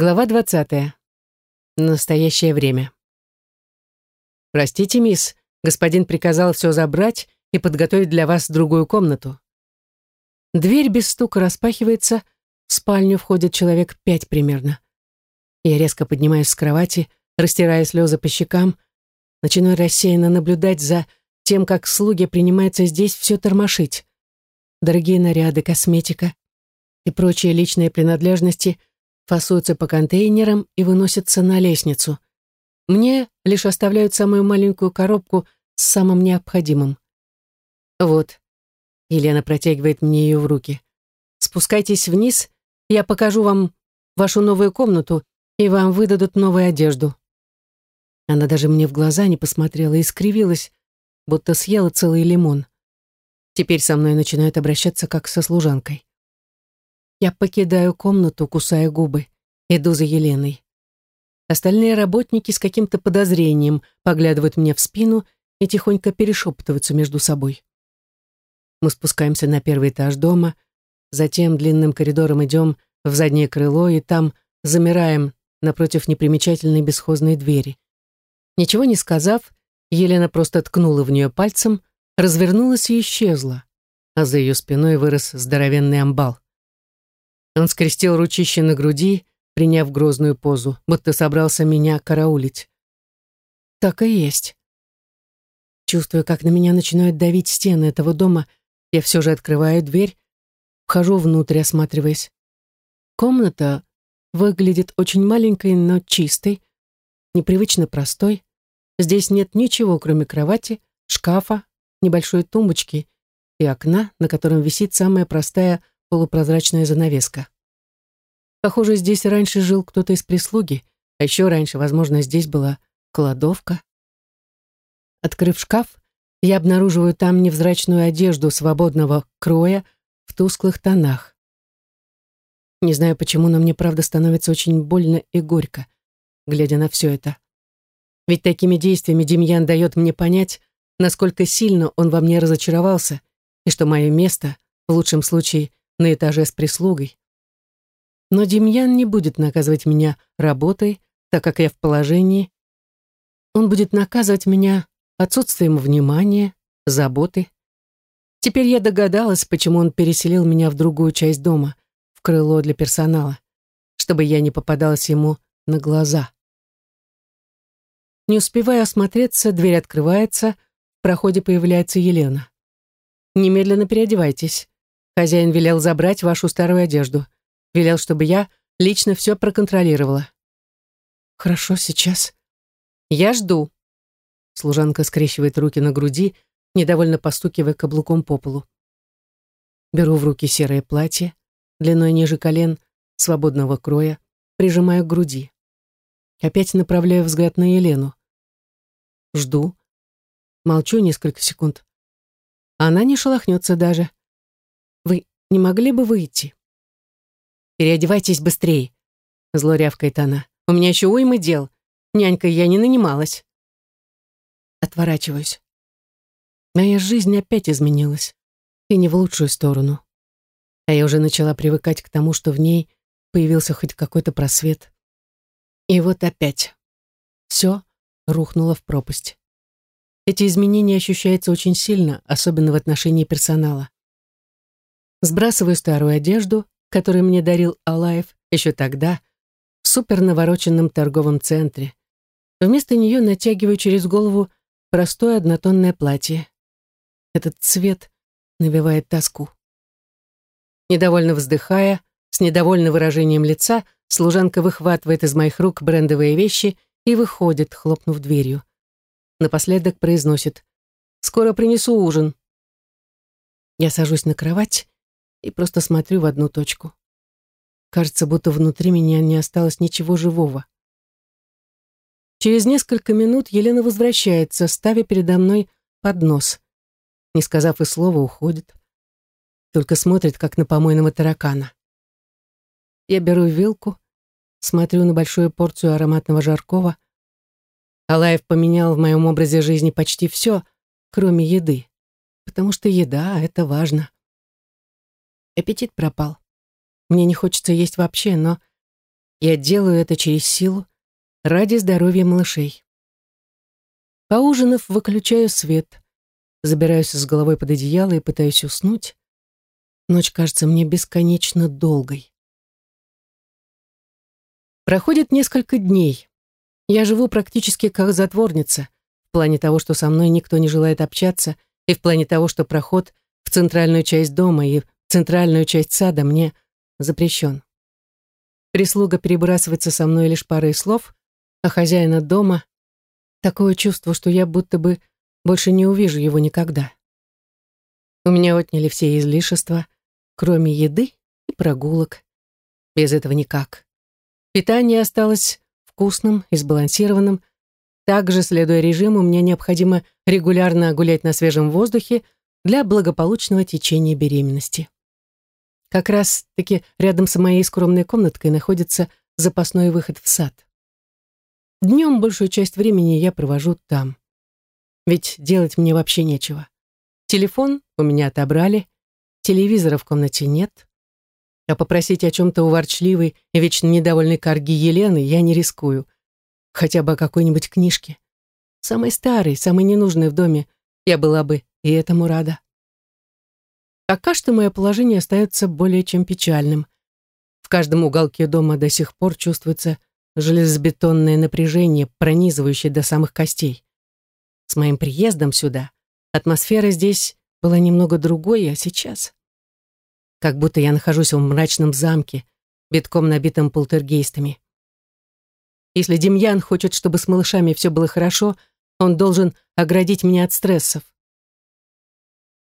Глава 20. Настоящее время. «Простите, мисс, господин приказал все забрать и подготовить для вас другую комнату». Дверь без стука распахивается, в спальню входит человек пять примерно. Я резко поднимаюсь с кровати, растирая слезы по щекам, начинаю рассеянно наблюдать за тем, как слуги принимаются здесь все тормошить. Дорогие наряды, косметика и прочие личные принадлежности – фасуются по контейнерам и выносятся на лестницу. Мне лишь оставляют самую маленькую коробку с самым необходимым. Вот. Елена протягивает мне ее в руки. Спускайтесь вниз, я покажу вам вашу новую комнату, и вам выдадут новую одежду. Она даже мне в глаза не посмотрела и скривилась, будто съела целый лимон. Теперь со мной начинают обращаться как со служанкой. Я покидаю комнату, кусая губы. Иду за Еленой. Остальные работники с каким-то подозрением поглядывают мне в спину и тихонько перешептываются между собой. Мы спускаемся на первый этаж дома, затем длинным коридором идем в заднее крыло и там замираем напротив непримечательной бесхозной двери. Ничего не сказав, Елена просто ткнула в нее пальцем, развернулась и исчезла, а за ее спиной вырос здоровенный амбал. Он скрестил ручище на груди, приняв грозную позу, будто собрался меня караулить. Так и есть. Чувствуя, как на меня начинают давить стены этого дома, я все же открываю дверь, вхожу внутрь, осматриваясь. Комната выглядит очень маленькой, но чистой, непривычно простой. Здесь нет ничего, кроме кровати, шкафа, небольшой тумбочки и окна, на котором висит самая простая полупрозрачная занавеска. Похоже, здесь раньше жил кто-то из прислуги, а еще раньше, возможно, здесь была кладовка. Открыв шкаф, я обнаруживаю там невзрачную одежду свободного кроя в тусклых тонах. Не знаю почему, но мне правда становится очень больно и горько, глядя на все это. Ведь такими действиями Демьян дает мне понять, насколько сильно он во мне разочаровался, и что мое место, в лучшем случае, на этаже с прислугой. Но Демьян не будет наказывать меня работой, так как я в положении. Он будет наказывать меня отсутствием внимания, заботы. Теперь я догадалась, почему он переселил меня в другую часть дома, в крыло для персонала, чтобы я не попадалась ему на глаза. Не успевая осмотреться, дверь открывается, в проходе появляется Елена. «Немедленно переодевайтесь. Хозяин велел забрать вашу старую одежду. Велел, чтобы я лично все проконтролировала. Хорошо, сейчас. Я жду. Служанка скрещивает руки на груди, недовольно постукивая каблуком по полу. Беру в руки серое платье, длиной ниже колен, свободного кроя, прижимаю к груди. Опять направляю взгляд на Елену. Жду. Молчу несколько секунд. Она не шелохнется даже. Не могли бы выйти?» «Переодевайтесь быстрее», — зло рявкает она. «У меня еще уйма дел. Нянькой я не нанималась». Отворачиваюсь. Моя жизнь опять изменилась. И не в лучшую сторону. А я уже начала привыкать к тому, что в ней появился хоть какой-то просвет. И вот опять. Все рухнуло в пропасть. Эти изменения ощущаются очень сильно, особенно в отношении персонала. Сбрасываю старую одежду, которую мне дарил Алаев еще тогда, в супер навороченном торговом центре. Вместо нее натягиваю через голову простое однотонное платье. Этот цвет навевает тоску. Недовольно вздыхая, с недовольным выражением лица, служанка выхватывает из моих рук брендовые вещи и выходит, хлопнув дверью. Напоследок произносит «Скоро принесу ужин». Я сажусь на кровать и просто смотрю в одну точку. Кажется, будто внутри меня не осталось ничего живого. Через несколько минут Елена возвращается, ставя передо мной поднос. Не сказав и слова, уходит. Только смотрит, как на помойного таракана. Я беру вилку, смотрю на большую порцию ароматного жаркого. Алаев поменял в моем образе жизни почти все, кроме еды. Потому что еда — это важно. Аппетит пропал. Мне не хочется есть вообще, но Я делаю это через силу, ради здоровья малышей. Поужинав, выключаю свет, забираюсь с головой под одеяло и пытаюсь уснуть. Ночь кажется мне бесконечно долгой. Проходит несколько дней. Я живу практически как затворница, в плане того, что со мной никто не желает общаться, и в плане того, что проход в центральную часть дома и центральную часть сада мне запрещен. Прислуга перебрасывается со мной лишь парой слов, а хозяина дома такое чувство, что я будто бы больше не увижу его никогда. У меня отняли все излишества, кроме еды и прогулок. Без этого никак. Питание осталось вкусным и сбалансированным. Также, следуя режиму, мне необходимо регулярно гулять на свежем воздухе для благополучного течения беременности. Как раз-таки рядом с моей скромной комнаткой находится запасной выход в сад. Днем большую часть времени я провожу там. Ведь делать мне вообще нечего. Телефон у меня отобрали, телевизора в комнате нет. А попросить о чем-то у ворчливой и вечно недовольной карги Елены я не рискую. Хотя бы о какой-нибудь книжке. Самой старой, самой ненужной в доме. Я была бы и этому рада. Пока что мое положение остается более чем печальным. В каждом уголке дома до сих пор чувствуется железобетонное напряжение, пронизывающее до самых костей. С моим приездом сюда атмосфера здесь была немного другой, а сейчас... Как будто я нахожусь в мрачном замке, битком набитым полтергейстами. Если Демьян хочет, чтобы с малышами все было хорошо, он должен оградить меня от стрессов.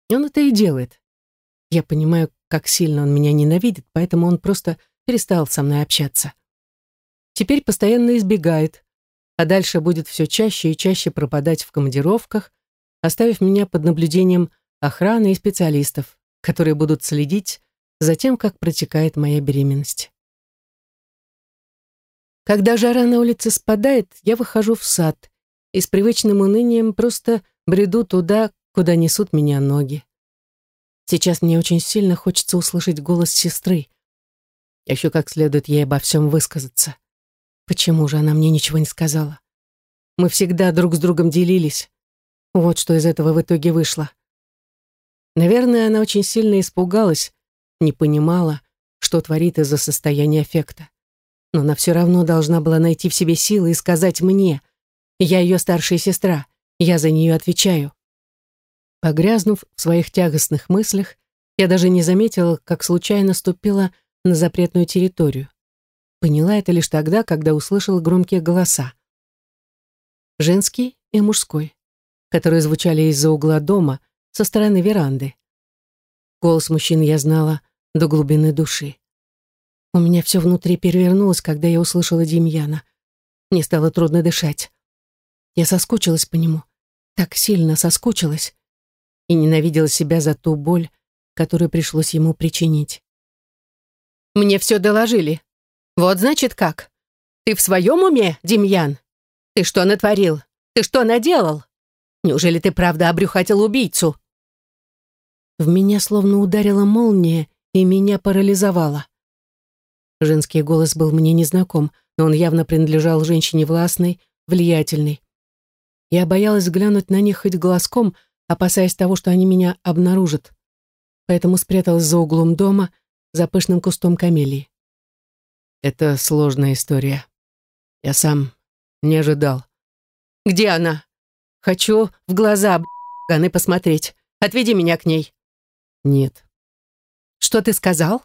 Он это и делает. Я понимаю, как сильно он меня ненавидит, поэтому он просто перестал со мной общаться. Теперь постоянно избегает, а дальше будет все чаще и чаще пропадать в командировках, оставив меня под наблюдением охраны и специалистов, которые будут следить за тем, как протекает моя беременность. Когда жара на улице спадает, я выхожу в сад и с привычным унынием просто бреду туда, куда несут меня ноги. Сейчас мне очень сильно хочется услышать голос сестры. Еще как следует ей обо всем высказаться. Почему же она мне ничего не сказала? Мы всегда друг с другом делились. Вот что из этого в итоге вышло. Наверное, она очень сильно испугалась, не понимала, что творит из-за состояния аффекта. Но она все равно должна была найти в себе силы и сказать мне. Я ее старшая сестра, я за нее отвечаю. Погрязнув в своих тягостных мыслях, я даже не заметила, как случайно ступила на запретную территорию. Поняла это лишь тогда, когда услышала громкие голоса. Женский и мужской, которые звучали из-за угла дома, со стороны веранды. Голос мужчины я знала до глубины души. У меня все внутри перевернулось, когда я услышала Демьяна. Мне стало трудно дышать. Я соскучилась по нему. Так сильно соскучилась и ненавидела себя за ту боль, которую пришлось ему причинить. «Мне все доложили. Вот значит как. Ты в своем уме, Демьян? Ты что натворил? Ты что наделал? Неужели ты правда обрюхатил убийцу?» В меня словно ударила молния, и меня парализовало. Женский голос был мне незнаком, но он явно принадлежал женщине властной, влиятельной. Я боялась глянуть на них хоть глазком, опасаясь того, что они меня обнаружат. Поэтому спряталась за углом дома, за пышным кустом камелии. Это сложная история. Я сам не ожидал. «Где она? Хочу в глаза, б***аны, посмотреть. Отведи меня к ней». «Нет». «Что ты сказал?»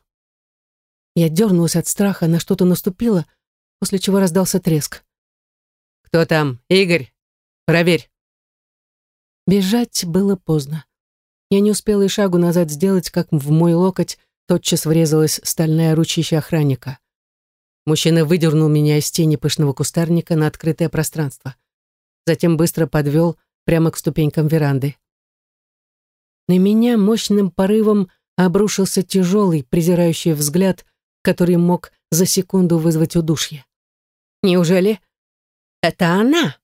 Я дернулась от страха, на что-то наступило, после чего раздался треск. «Кто там? Игорь? Проверь». Бежать было поздно. Я не успела и шагу назад сделать, как в мой локоть тотчас врезалась стальная ручища охранника. Мужчина выдернул меня из тени пышного кустарника на открытое пространство. Затем быстро подвел прямо к ступенькам веранды. На меня мощным порывом обрушился тяжелый, презирающий взгляд, который мог за секунду вызвать удушье. «Неужели это она?»